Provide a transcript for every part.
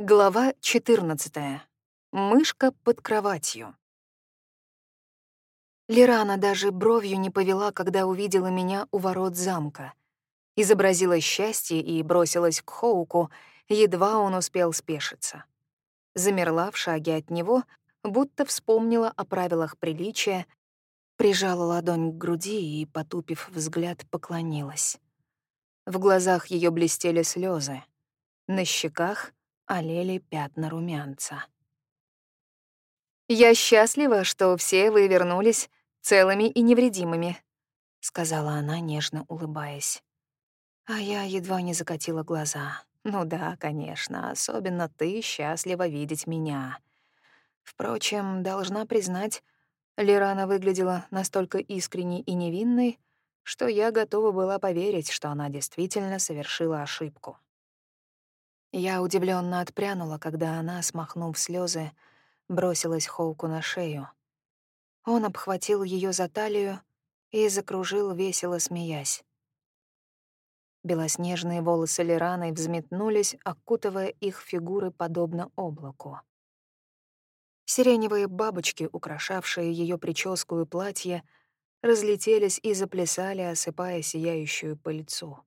Глава 14. Мышка под кроватью. Лирана даже бровью не повела, когда увидела меня у ворот замка. Изобразила счастье и бросилась к Хоуку, едва он успел спешиться. Замерла в шаге от него, будто вспомнила о правилах приличия, прижала ладонь к груди и, потупив взгляд, поклонилась. В глазах ее блестели слезы, на щеках олели пятна румянца. «Я счастлива, что все вы вернулись целыми и невредимыми», — сказала она, нежно улыбаясь. А я едва не закатила глаза. «Ну да, конечно, особенно ты счастлива видеть меня». Впрочем, должна признать, Лирана выглядела настолько искренней и невинной, что я готова была поверить, что она действительно совершила ошибку. Я удивленно отпрянула, когда она, смахнув слезы, бросилась Хоуку на шею. Он обхватил ее за талию и закружил, весело смеясь. Белоснежные волосы Лираны взметнулись, окутывая их фигуры подобно облаку. Сиреневые бабочки, украшавшие ее прическу и платье, разлетелись и заплясали, осыпая сияющую пыльцу.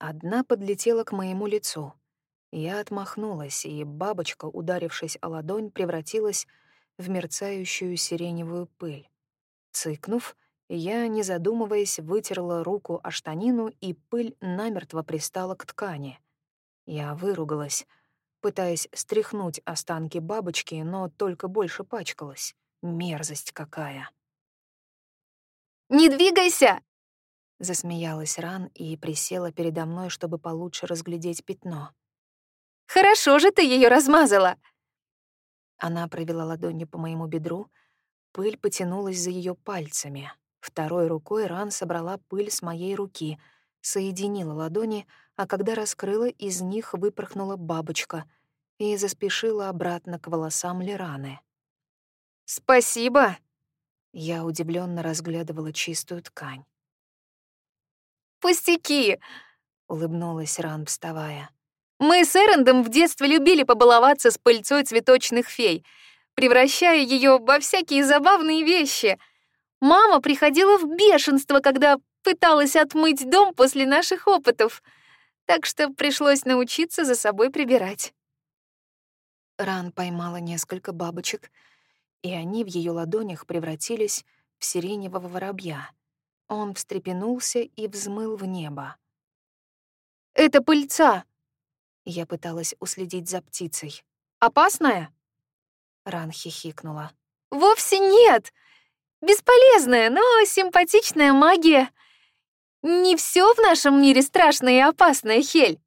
Одна подлетела к моему лицу. Я отмахнулась, и бабочка, ударившись о ладонь, превратилась в мерцающую сиреневую пыль. Цыкнув, я, не задумываясь, вытерла руку о штанину, и пыль намертво пристала к ткани. Я выругалась, пытаясь стряхнуть останки бабочки, но только больше пачкалась. Мерзость какая! «Не двигайся!» Засмеялась Ран и присела передо мной, чтобы получше разглядеть пятно. «Хорошо же ты ее размазала!» Она провела ладонью по моему бедру, пыль потянулась за ее пальцами. Второй рукой Ран собрала пыль с моей руки, соединила ладони, а когда раскрыла, из них выпорхнула бабочка и заспешила обратно к волосам Лераны. «Спасибо!» Я удивленно разглядывала чистую ткань. «Пустяки!» — улыбнулась Ран, вставая. «Мы с Эрендом в детстве любили побаловаться с пыльцой цветочных фей, превращая ее во всякие забавные вещи. Мама приходила в бешенство, когда пыталась отмыть дом после наших опытов, так что пришлось научиться за собой прибирать». Ран поймала несколько бабочек, и они в ее ладонях превратились в сиреневого воробья. Он встрепенулся и взмыл в небо. «Это пыльца!» Я пыталась уследить за птицей. «Опасная?» Ран хихикнула. «Вовсе нет! Бесполезная, но симпатичная магия. Не все в нашем мире страшное и опасное, Хель!»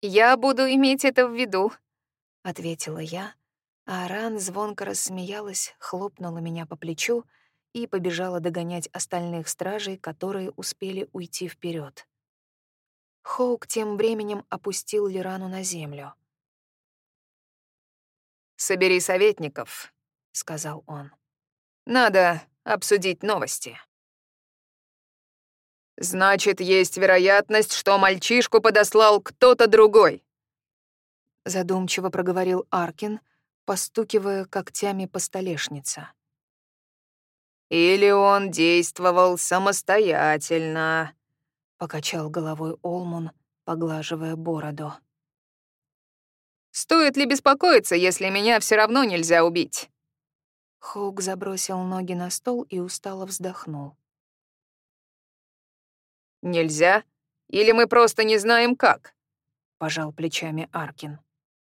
«Я буду иметь это в виду», — ответила я, а Ран звонко рассмеялась, хлопнула меня по плечу и побежала догонять остальных стражей, которые успели уйти вперед. Хоук тем временем опустил Лирану на землю. «Собери советников», — сказал он. «Надо обсудить новости». «Значит, есть вероятность, что мальчишку подослал кто-то другой», — задумчиво проговорил Аркин, постукивая когтями по столешнице. Или он действовал самостоятельно?» — покачал головой Олмун, поглаживая бороду. «Стоит ли беспокоиться, если меня все равно нельзя убить?» Хоук забросил ноги на стол и устало вздохнул. «Нельзя? Или мы просто не знаем как?» — пожал плечами Аркин.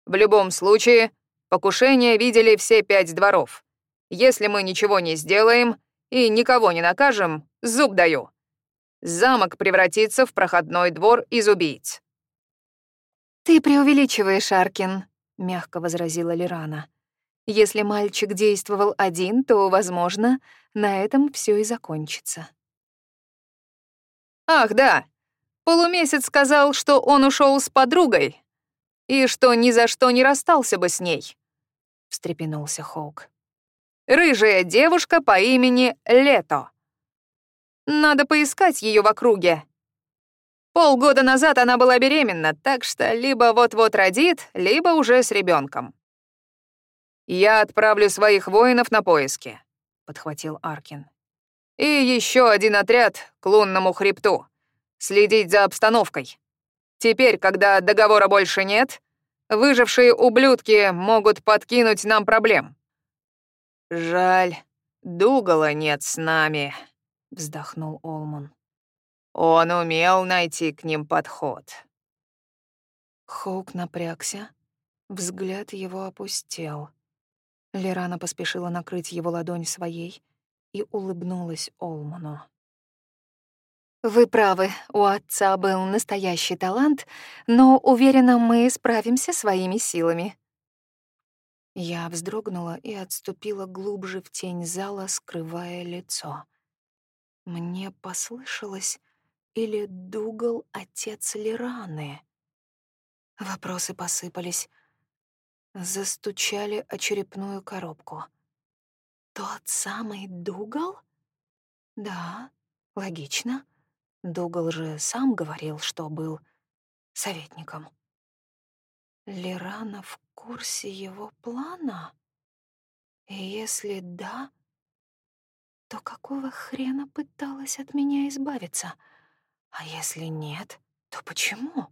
«В любом случае, покушение видели все пять дворов. Если мы ничего не сделаем и никого не накажем, зуб даю. Замок превратится в проходной двор из убийц». «Ты преувеличиваешь, Аркин», — мягко возразила Лирана. «Если мальчик действовал один, то, возможно, на этом все и закончится». «Ах, да. Полумесяц сказал, что он ушел с подругой и что ни за что не расстался бы с ней», — встрепенулся Хоук. Рыжая девушка по имени Лето. Надо поискать ее в округе. Полгода назад она была беременна, так что либо вот-вот родит, либо уже с ребенком. «Я отправлю своих воинов на поиски», — подхватил Аркин. «И еще один отряд к лунному хребту. Следить за обстановкой. Теперь, когда договора больше нет, выжившие ублюдки могут подкинуть нам проблем». «Жаль, Дугала нет с нами», — вздохнул Олман. Он умел найти к ним подход. Хоук напрягся, взгляд его опустел. Лерана поспешила накрыть его ладонь своей и улыбнулась Олману. «Вы правы, у отца был настоящий талант, но, уверена, мы справимся своими силами». Я вздрогнула и отступила глубже в тень зала, скрывая лицо. Мне послышалось, или Дугал — отец Лираны? Вопросы посыпались. Застучали о черепную коробку. Тот самый Дугал? Да, логично. Дугал же сам говорил, что был советником. Лирана в курсе его плана? И если да, то какого хрена пыталась от меня избавиться — а если нет, то почему?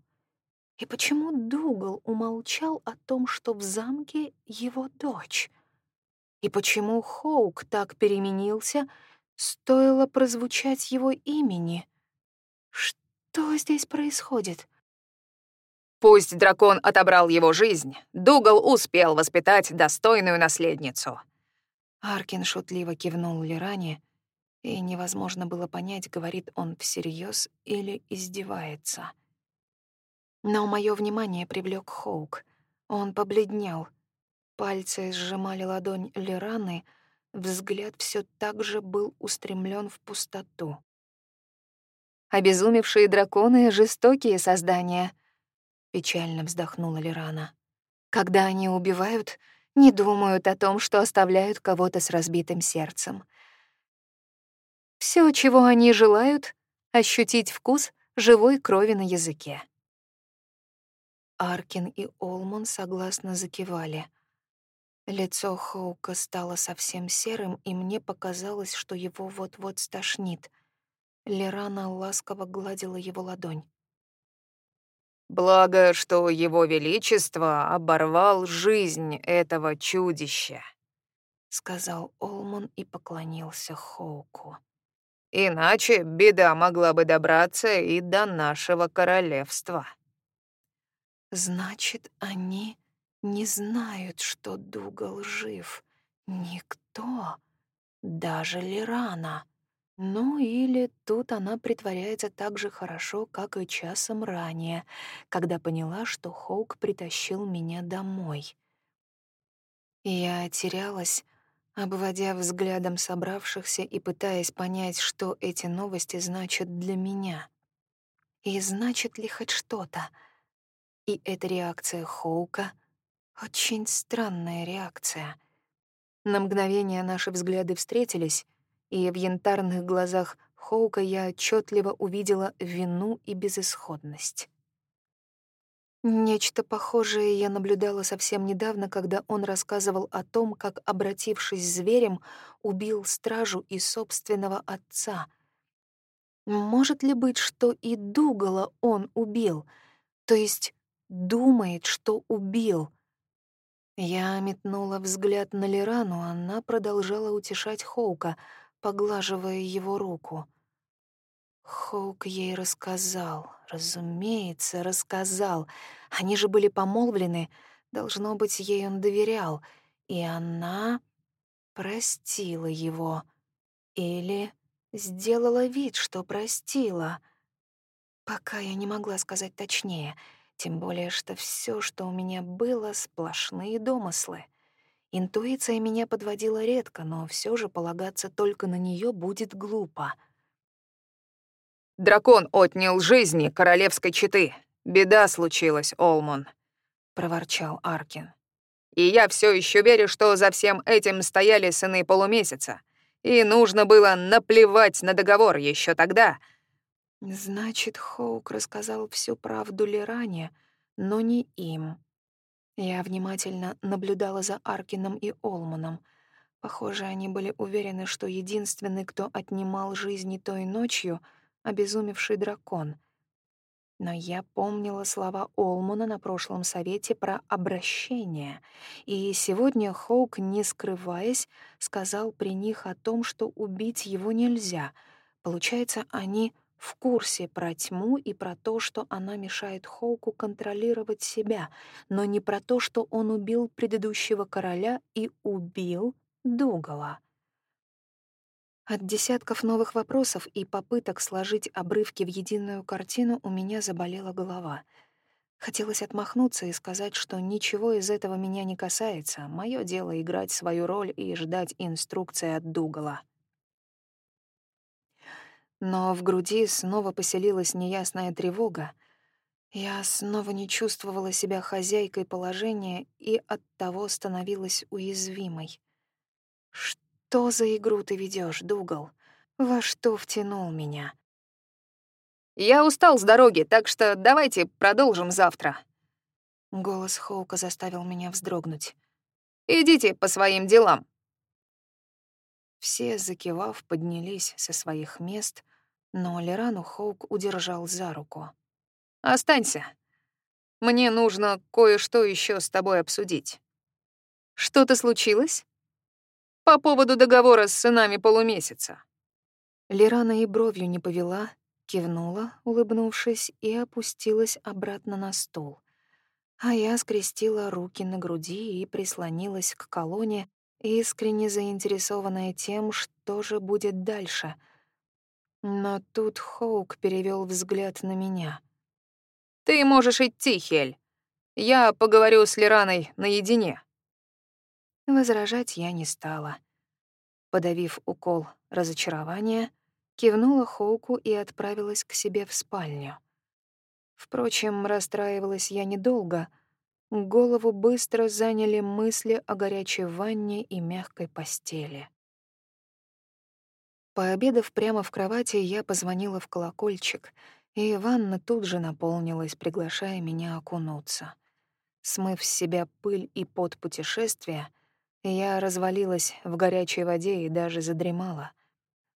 И почему Дугал умолчал о том, что в замке его дочь? И почему Хоук так переменился, стоило прозвучать его имени? Что здесь происходит? Пусть дракон отобрал его жизнь, Дугал успел воспитать достойную наследницу. Аркин шутливо кивнул Лиране, и невозможно было понять, говорит он всерьез или издевается. Но мое внимание привлек Хоук. Он побледнел. Пальцы сжимали ладонь Лераны, взгляд все так же был устремлен в пустоту. «Обезумевшие драконы — жестокие создания», — печально вздохнула Лерана. «Когда они убивают, не думают о том, что оставляют кого-то с разбитым сердцем. Все, чего они желают — ощутить вкус живой крови на языке. Аркин и Олман согласно закивали. Лицо Хоука стало совсем серым, и мне показалось, что его вот-вот стошнит. Лерана ласково гладила его ладонь. «Благо, что его величество оборвал жизнь этого чудища», — сказал Олман и поклонился Хоуку. Иначе беда могла бы добраться и до нашего королевства. Значит, они не знают, что Дугал жив. Никто. Даже Лирана. Ну или тут она притворяется так же хорошо, как и часом ранее, когда поняла, что Хоук притащил меня домой. Я терялась, обводя взглядом собравшихся и пытаясь понять, что эти новости значат для меня. И значит ли хоть что-то. И эта реакция Хоука — очень странная реакция. На мгновение наши взгляды встретились, и в янтарных глазах Хоука я отчетливо увидела вину и безысходность. Нечто похожее я наблюдала совсем недавно, когда он рассказывал о том, как, обратившись зверем, убил стражу и собственного отца. Может ли быть, что и Дугала он убил, то есть думает, что убил? Я метнула взгляд на Лирану, она продолжала утешать Хоука, поглаживая его руку — Хоук ей рассказал, разумеется, рассказал. Они же были помолвлены, должно быть, ей он доверял, и она простила его. Или сделала вид, что простила. Пока я не могла сказать точнее, тем более, что все, что у меня было, сплошные домыслы. Интуиция меня подводила редко, но все же полагаться только на нее будет глупо — Дракон отнял жизни королевской четы. Беда случилась, Олмон», — проворчал Аркин. «И я все еще верю, что за всем этим стояли сыны полумесяца. И нужно было наплевать на договор еще тогда. Значит, Хоук рассказал всю правду Леране, но не им. Я внимательно наблюдала за Аркином и Олманом. Похоже, они были уверены, что единственный, кто отнимал жизни той ночью — обезумевший дракон. Но я помнила слова Олмана на прошлом совете про обращение, и сегодня Хоук, не скрываясь, сказал при них о том, что убить его нельзя. Получается, они в курсе про тьму и про то, что она мешает Хоуку контролировать себя, но не про то, что он убил предыдущего короля и убил Дугала. От десятков новых вопросов и попыток сложить обрывки в единую картину у меня заболела голова. Хотелось отмахнуться и сказать, что ничего из этого меня не касается, мое дело играть свою роль и ждать инструкции от Дугала. Но в груди снова поселилась неясная тревога. Я снова не чувствовала себя хозяйкой положения и оттого становилась уязвимой. «Что за игру ты ведешь, Дугал? Во что втянул меня?» «Я устал с дороги, так что давайте продолжим завтра». Голос Хоука заставил меня вздрогнуть. «Идите по своим делам». Все, закивав, поднялись со своих мест, но Лерану Хоук удержал за руку. «Останься. Мне нужно кое-что еще с тобой обсудить». «Что-то случилось?» «По поводу договора с сынами полумесяца». Лерана и бровью не повела, кивнула, улыбнувшись, и опустилась обратно на стул. А я скрестила руки на груди и прислонилась к колонне, искренне заинтересованная тем, что же будет дальше — но тут Хоук перевел взгляд на меня. «Ты можешь идти, Хель. Я поговорю с Лираной наедине». Возражать я не стала. Подавив укол разочарования, кивнула Хоуку и отправилась к себе в спальню. Впрочем, расстраивалась я недолго. Голову быстро заняли мысли о горячей ванне и мягкой постели. Пообедав прямо в кровати, я позвонила в колокольчик, и ванна тут же наполнилась, приглашая меня окунуться. Смыв с себя пыль и пот путешествия, я развалилась в горячей воде и даже задремала.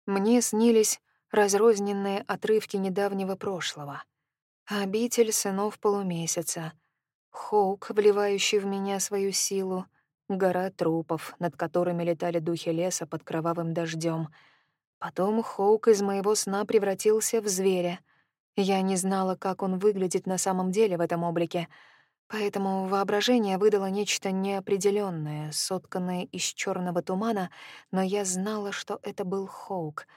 Мне снились разрозненные отрывки недавнего прошлого. Обитель сынов полумесяца, Хоук, вливающий в меня свою силу, гора трупов, над которыми летали духи леса под кровавым дождем — Потом Хоук из моего сна превратился в зверя. Я не знала, как он выглядит на самом деле в этом облике, поэтому воображение выдало нечто неопределенное, сотканное из черного тумана, но я знала, что это был Хоук.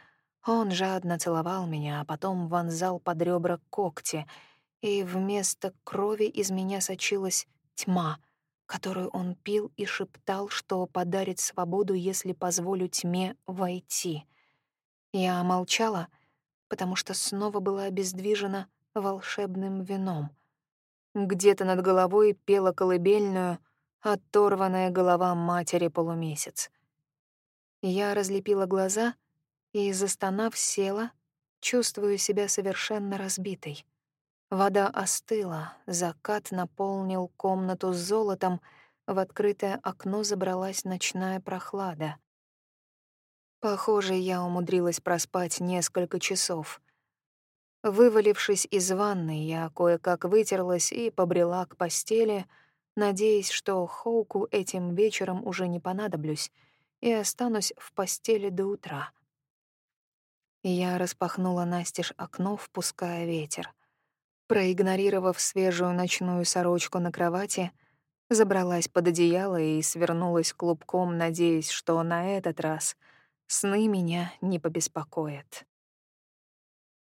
Он жадно целовал меня, а потом вонзал под ребра когти, и вместо крови из меня сочилась тьма — которую он пил и шептал, что подарит свободу, если позволю тьме войти. Я молчала, потому что снова была обездвижена волшебным вином. Где-то над головой пела колыбельную оторванная голова матери полумесяц. Я разлепила глаза и, застонав, села, чувствуя себя совершенно разбитой. Вода остыла, закат наполнил комнату золотом, в открытое окно забралась ночная прохлада. Похоже, я умудрилась проспать несколько часов. Вывалившись из ванны, я кое-как вытерлась и побрела к постели, надеясь, что Хоуку этим вечером уже не понадоблюсь и останусь в постели до утра. Я распахнула настежь окно, впуская ветер. Проигнорировав свежую ночную сорочку на кровати, забралась под одеяло и свернулась клубком, надеясь, что на этот раз — Сны меня не побеспокоят.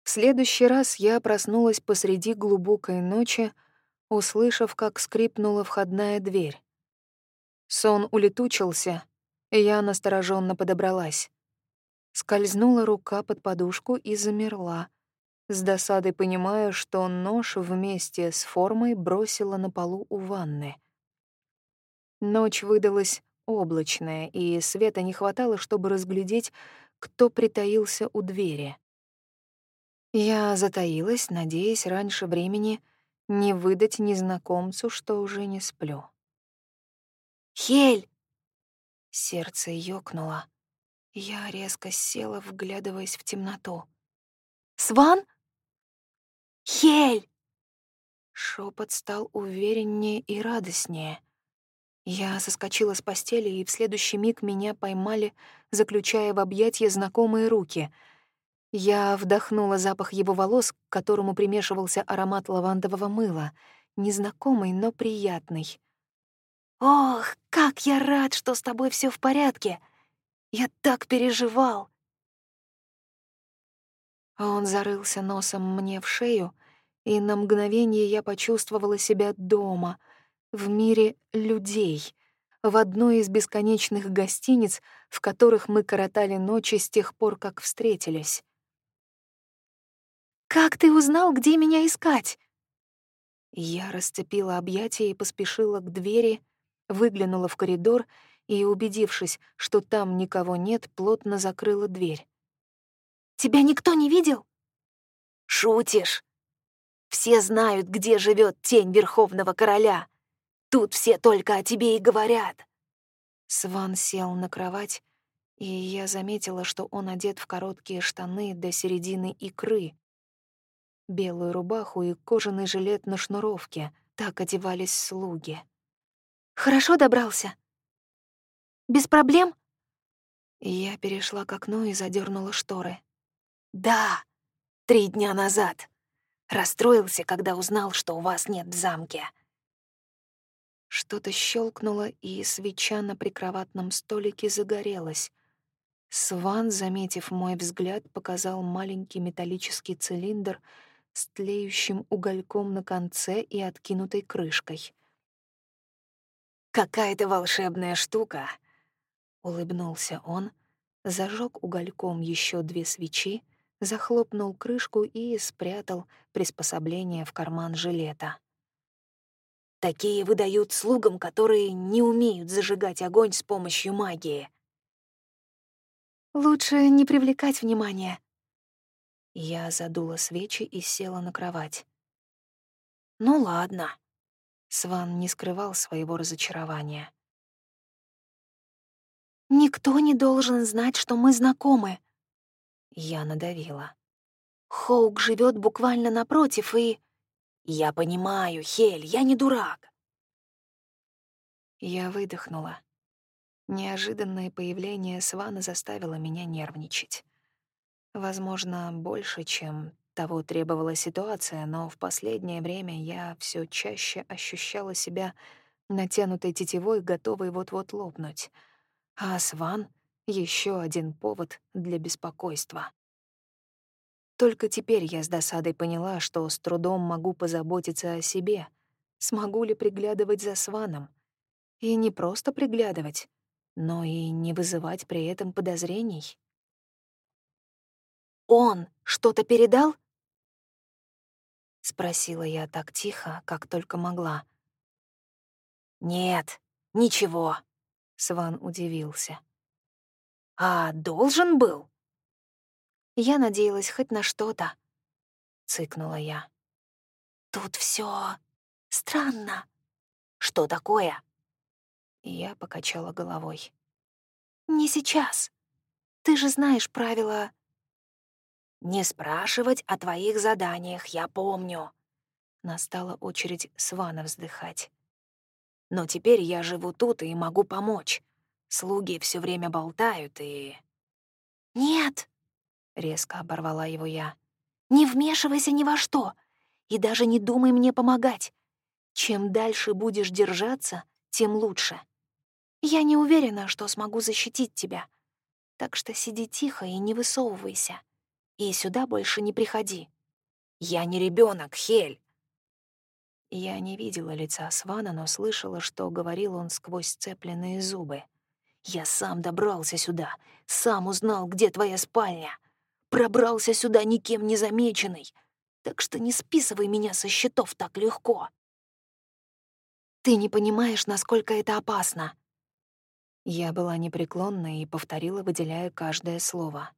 В следующий раз я проснулась посреди глубокой ночи, услышав, как скрипнула входная дверь. Сон улетучился, и я настороженно подобралась. Скользнула рука под подушку и замерла, с досадой понимая, что нож вместе с формой бросила на полу у ванны. Ночь выдалась облачное, и света не хватало, чтобы разглядеть, кто притаился у двери. Я затаилась, надеясь раньше времени не выдать незнакомцу, что уже не сплю. «Хель!» Сердце ёкнуло. Я резко села, вглядываясь в темноту. «Сван?» «Хель!» Шепот стал увереннее и радостнее. Я соскочила с постели, и в следующий миг меня поймали, заключая в объятья знакомые руки. Я вдохнула запах его волос, к которому примешивался аромат лавандового мыла, незнакомый, но приятный. «Ох, как я рад, что с тобой все в порядке! Я так переживал!» Он зарылся носом мне в шею, и на мгновение я почувствовала себя дома — в мире людей, в одной из бесконечных гостиниц, в которых мы коротали ночи с тех пор, как встретились. «Как ты узнал, где меня искать?» Я расцепила объятия и поспешила к двери, выглянула в коридор и, убедившись, что там никого нет, плотно закрыла дверь. «Тебя никто не видел?» «Шутишь? Все знают, где живет тень Верховного Короля. Тут все только о тебе и говорят». Сван сел на кровать, и я заметила, что он одет в короткие штаны до середины икры, белую рубаху и кожаный жилет на шнуровке. Так одевались слуги. «Хорошо добрался? Без проблем?» Я перешла к окну и задернула шторы. «Да, три дня назад. Расстроился, когда узнал, что у вас нет в замке. Что-то щелкнуло, и свеча на прикроватном столике загорелась. Сван, заметив мой взгляд, показал маленький металлический цилиндр с тлеющим угольком на конце и откинутой крышкой. «Какая-то волшебная штука!» — улыбнулся он, зажег угольком еще две свечи, захлопнул крышку и спрятал приспособление в карман жилета. Такие выдают слугам, которые не умеют зажигать огонь с помощью магии. Лучше не привлекать внимания. Я задула свечи и села на кровать. Ну ладно. Сван не скрывал своего разочарования. Никто не должен знать, что мы знакомы. Я надавила. Хоук живет буквально напротив, и... «Я понимаю, Хель, я не дурак». Я выдохнула. Неожиданное появление Свана заставило меня нервничать. Возможно, больше, чем того требовала ситуация, но в последнее время я все чаще ощущала себя натянутой тетивой, готовой вот-вот лопнуть. А Сван — еще один повод для беспокойства. Только теперь я с досадой поняла, что с трудом могу позаботиться о себе. Смогу ли приглядывать за Сваном? И не просто приглядывать, но и не вызывать при этом подозрений. «Он что-то передал?» — спросила я так тихо, как только могла. «Нет, ничего», — Сван удивился. «А должен был?» Я надеялась хоть на что-то. Цыкнула я. Тут все странно. Что такое? Я покачала головой. Не сейчас. Ты же знаешь правила. Не спрашивать о твоих заданиях, я помню. Настала очередь Свана вздыхать. Но теперь я живу тут и могу помочь. Слуги все время болтают и... Нет, — резко оборвала его я. «Не вмешивайся ни во что, и даже не думай мне помогать. Чем дальше будешь держаться, тем лучше. Я не уверена, что смогу защитить тебя. Так что сиди тихо и не высовывайся. И сюда больше не приходи». «Я не ребенок, Хель!» Я не видела лица Свана, но слышала, что говорил он сквозь сцепленные зубы. «Я сам добрался сюда, сам узнал, где твоя спальня пробрался сюда никем не замеченный, так что не списывай меня со счетов так легко. Ты не понимаешь, насколько это опасно. Я была непреклонна и повторила, выделяя каждое слово.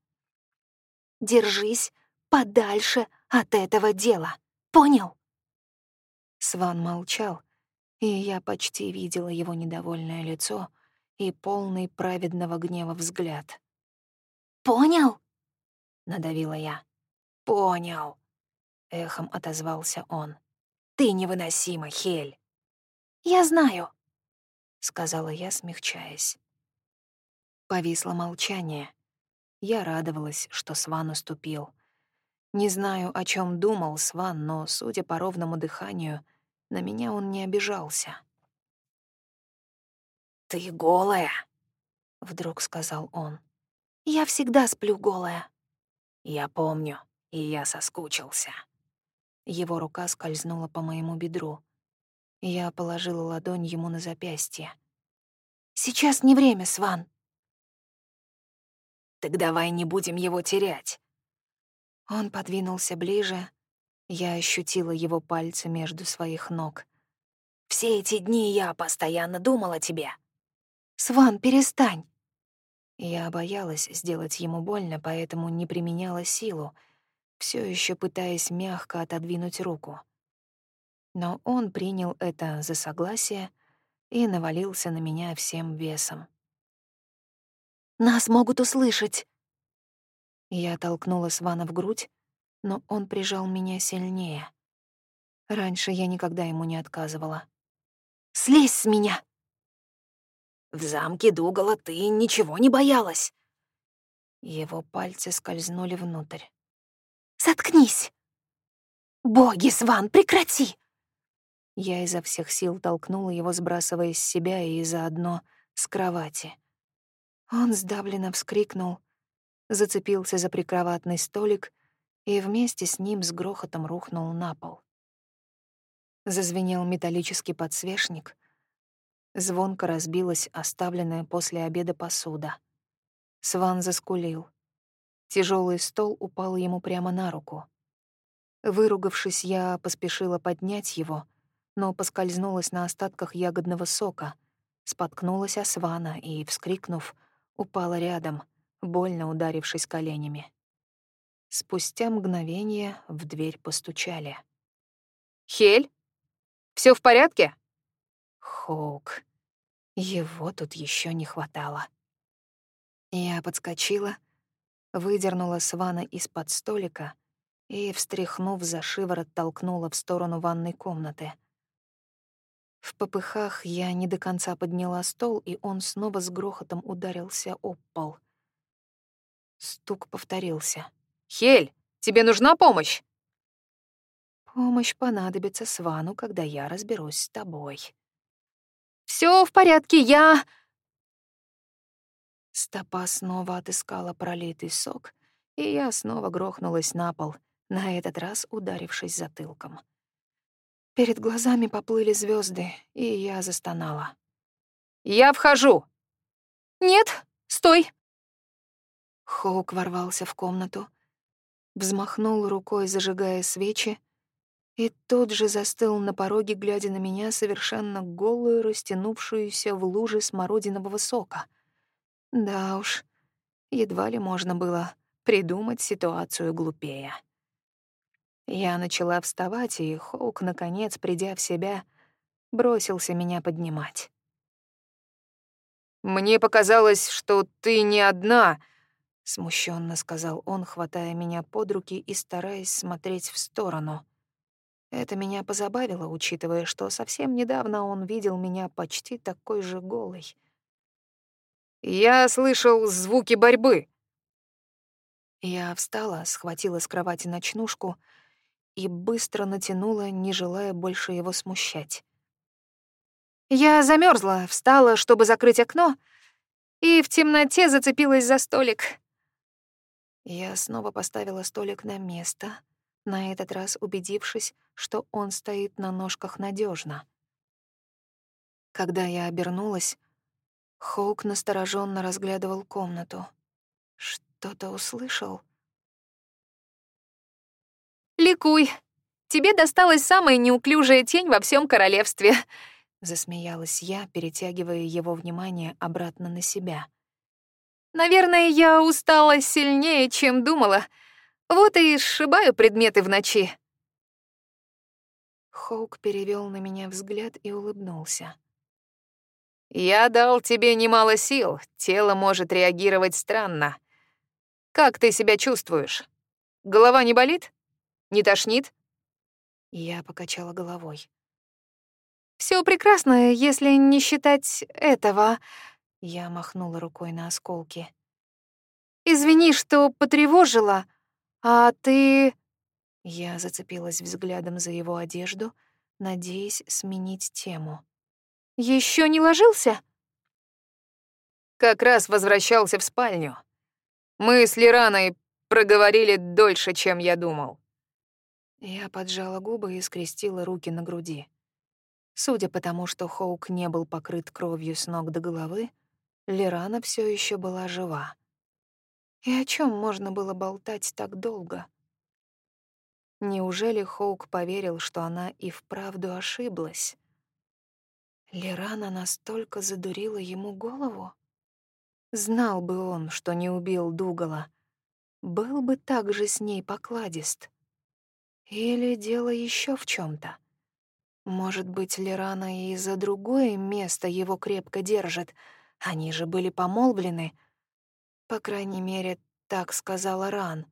Держись подальше от этого дела. Понял?» Сван молчал, и я почти видела его недовольное лицо и полный праведного гнева взгляд. «Понял?» — надавила я. «Понял», — эхом отозвался он. «Ты невыносима, Хель». «Я знаю», — сказала я, смягчаясь. Повисло молчание. Я радовалась, что Сван уступил. Не знаю, о чем думал Сван, но, судя по ровному дыханию, на меня он не обижался. «Ты голая?» — вдруг сказал он. «Я всегда сплю голая». «Я помню, и я соскучился». Его рука скользнула по моему бедру. Я положила ладонь ему на запястье. «Сейчас не время, Сван». «Так давай не будем его терять». Он подвинулся ближе. Я ощутила его пальцы между своих ног. «Все эти дни я постоянно думала о тебе». «Сван, перестань!» Я боялась сделать ему больно, поэтому не применяла силу, все еще пытаясь мягко отодвинуть руку. Но он принял это за согласие и навалился на меня всем весом. «Нас могут услышать!» Я толкнула Свана в грудь, но он прижал меня сильнее. Раньше я никогда ему не отказывала. «Слезь с меня!» «В замке Дугала ты ничего не боялась!» Его пальцы скользнули внутрь. Заткнись! Боги, Сван, прекрати! Я изо всех сил толкнула его, сбрасывая с себя и заодно с кровати. Он сдавленно вскрикнул, зацепился за прикроватный столик и вместе с ним с грохотом рухнул на пол. Зазвенел металлический подсвечник. Звонко разбилась оставленная после обеда посуда. Сван заскулил. Тяжелый стол упал ему прямо на руку. Выругавшись, я поспешила поднять его, но поскользнулась на остатках ягодного сока, споткнулась о свана и, вскрикнув, упала рядом, больно ударившись коленями. Спустя мгновение в дверь постучали. «Хель? все в порядке?» Хоук. Его тут еще не хватало. Я подскочила, выдернула Свана из-под столика и, встряхнув за шиворот, толкнула в сторону ванной комнаты. В попыхах я не до конца подняла стол, и он снова с грохотом ударился об пол. Стук повторился. «Хель, тебе нужна помощь?» «Помощь понадобится Свану, когда я разберусь с тобой». Все в порядке, я...» Стопа снова отыскала пролитый сок, и я снова грохнулась на пол, на этот раз ударившись затылком. Перед глазами поплыли звезды, и я застонала. «Я вхожу!» «Нет, стой!» Хоук ворвался в комнату, взмахнул рукой, зажигая свечи, и тут же застыл на пороге, глядя на меня совершенно голую, растянувшуюся в луже смородинового сока. Да уж, едва ли можно было придумать ситуацию глупее. Я начала вставать, и Хоук, наконец, придя в себя, бросился меня поднимать. «Мне показалось, что ты не одна», — смущенно сказал он, хватая меня под руки и стараясь смотреть в сторону. Это меня позабавило, учитывая, что совсем недавно он видел меня почти такой же голой. Я слышал звуки борьбы. Я встала, схватила с кровати ночнушку и быстро натянула, не желая больше его смущать. Я замерзла, встала, чтобы закрыть окно, и в темноте зацепилась за столик. Я снова поставила столик на место, на этот раз убедившись, что он стоит на ножках надежно. Когда я обернулась, Хоук настороженно разглядывал комнату. Что-то услышал? «Ликуй! Тебе досталась самая неуклюжая тень во всем королевстве!» Засмеялась я, перетягивая его внимание обратно на себя. «Наверное, я устала сильнее, чем думала. Вот и сшибаю предметы в ночи. Хоук перевел на меня взгляд и улыбнулся. «Я дал тебе немало сил, тело может реагировать странно. Как ты себя чувствуешь? Голова не болит? Не тошнит?» Я покачала головой. Все прекрасно, если не считать этого. Я махнула рукой на осколки. Извини, что потревожила. А ты... Я зацепилась взглядом за его одежду, надеясь сменить тему. Еще не ложился? Как раз возвращался в спальню. Мы с Лираной проговорили дольше, чем я думал. Я поджала губы и скрестила руки на груди. Судя по тому, что Хоук не был покрыт кровью с ног до головы, Лирана все еще была жива. И о чем можно было болтать так долго? Неужели Хоук поверил, что она и вправду ошиблась? Лирана настолько задурила ему голову? Знал бы он, что не убил Дугала, был бы также с ней покладист. Или дело еще в чем то Может быть, Лирана и за другое место его крепко держит. Они же были помолвлены. По крайней мере, так сказала Ран.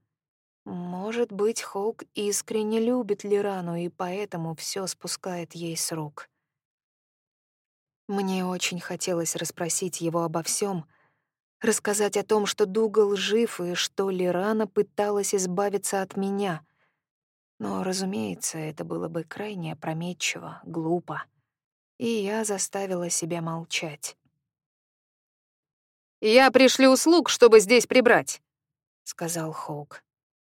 Может быть, Хоук искренне любит Лирану и поэтому все спускает ей с рук. Мне очень хотелось расспросить его обо всем, рассказать о том, что Дугал жив и что Лирана пыталась избавиться от меня. Но, разумеется, это было бы крайне опрометчиво, глупо. И я заставила себя молчать. «Я пришлю услуг, чтобы здесь прибрать», — сказал Хоук.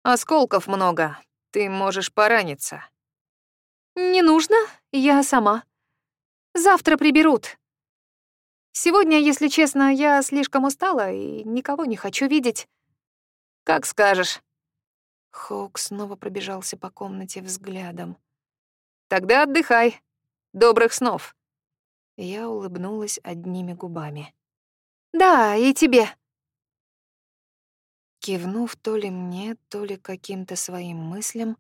Осколков много. Ты можешь пораниться. Не нужно, я сама. Завтра приберут. Сегодня, если честно, я слишком устала и никого не хочу видеть. Как скажешь. Хоук снова пробежался по комнате взглядом. Тогда отдыхай. Добрых снов. Я улыбнулась одними губами. Да, и тебе. Кивнув то ли мне, то ли каким-то своим мыслям,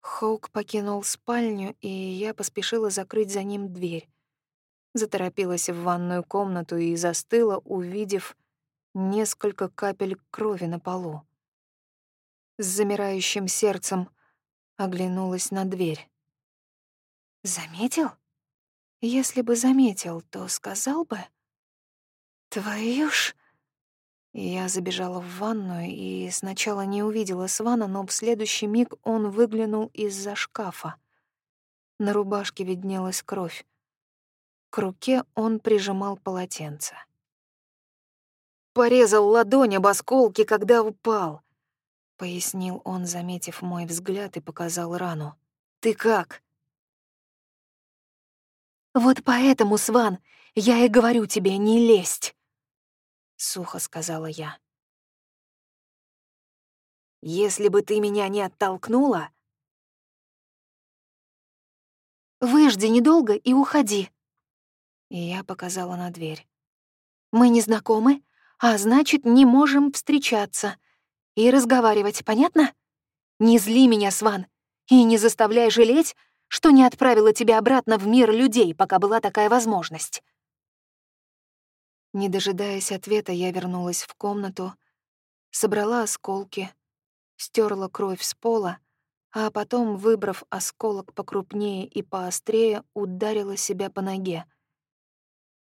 Хоук покинул спальню, и я поспешила закрыть за ним дверь. Заторопилась в ванную комнату и застыла, увидев несколько капель крови на полу. С замирающим сердцем оглянулась на дверь. «Заметил? Если бы заметил, то сказал бы...» «Твою ж...» Я забежала в ванную и сначала не увидела Свана, но в следующий миг он выглянул из-за шкафа. На рубашке виднелась кровь. К руке он прижимал полотенце. «Порезал ладонь об осколки, когда упал», — пояснил он, заметив мой взгляд, и показал рану. «Ты как?» «Вот поэтому, Сван, я и говорю тебе, не лезть!» Сухо сказала я. Если бы ты меня не оттолкнула... Выжди недолго и уходи. И я показала на дверь. Мы не знакомы, а значит, не можем встречаться и разговаривать, понятно? Не зли меня, Сван, и не заставляй жалеть, что не отправила тебя обратно в мир людей, пока была такая возможность. Не дожидаясь ответа, я вернулась в комнату, собрала осколки, стерла кровь с пола, а потом, выбрав осколок покрупнее и поострее, ударила себя по ноге.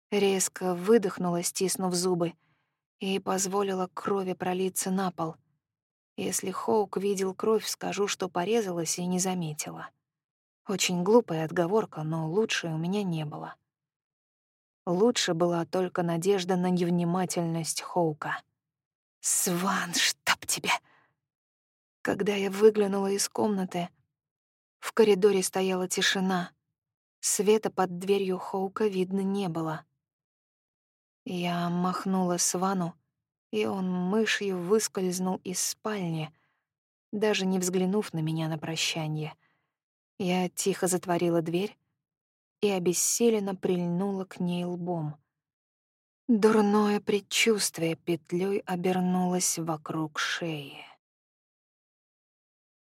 Резко выдохнула, стиснув зубы, и позволила крови пролиться на пол. Если Хоук видел кровь, скажу, что порезалась и не заметила. Очень глупая отговорка, но лучше у меня не было. Лучше была только надежда на невнимательность Хоука. «Сван, чтоб тебя!» Когда я выглянула из комнаты, в коридоре стояла тишина. Света под дверью Хоука видно не было. Я махнула Свану, и он мышью выскользнул из спальни, даже не взглянув на меня на прощание. Я тихо затворила дверь, и обессиленно прильнула к ней лбом. Дурное предчувствие петлей обернулось вокруг шеи.